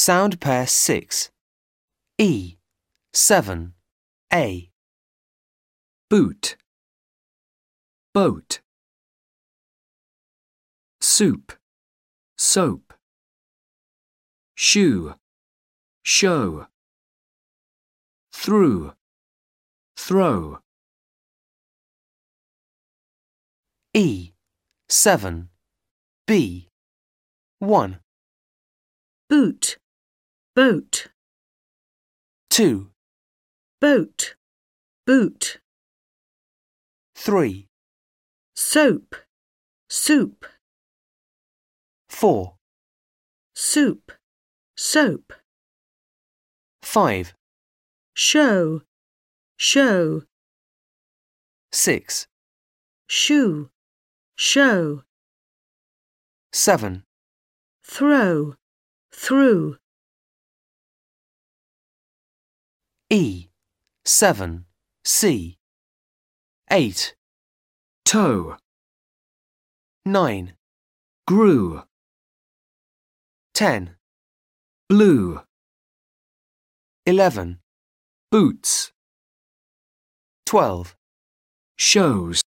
Sound pair 6. E. 7. A. boot, boat, soup, soap, shoe, show, through, throw, E. 7. B. 1. boot, boat, 2. boat, boot, 3. soap, soup, 4. soup, soap, 5. show, show, 6. shoe, show, 7. throw, through, E. 7. C. 8. toe, 9. grew, 10. blue, 11. boots, 12. shows.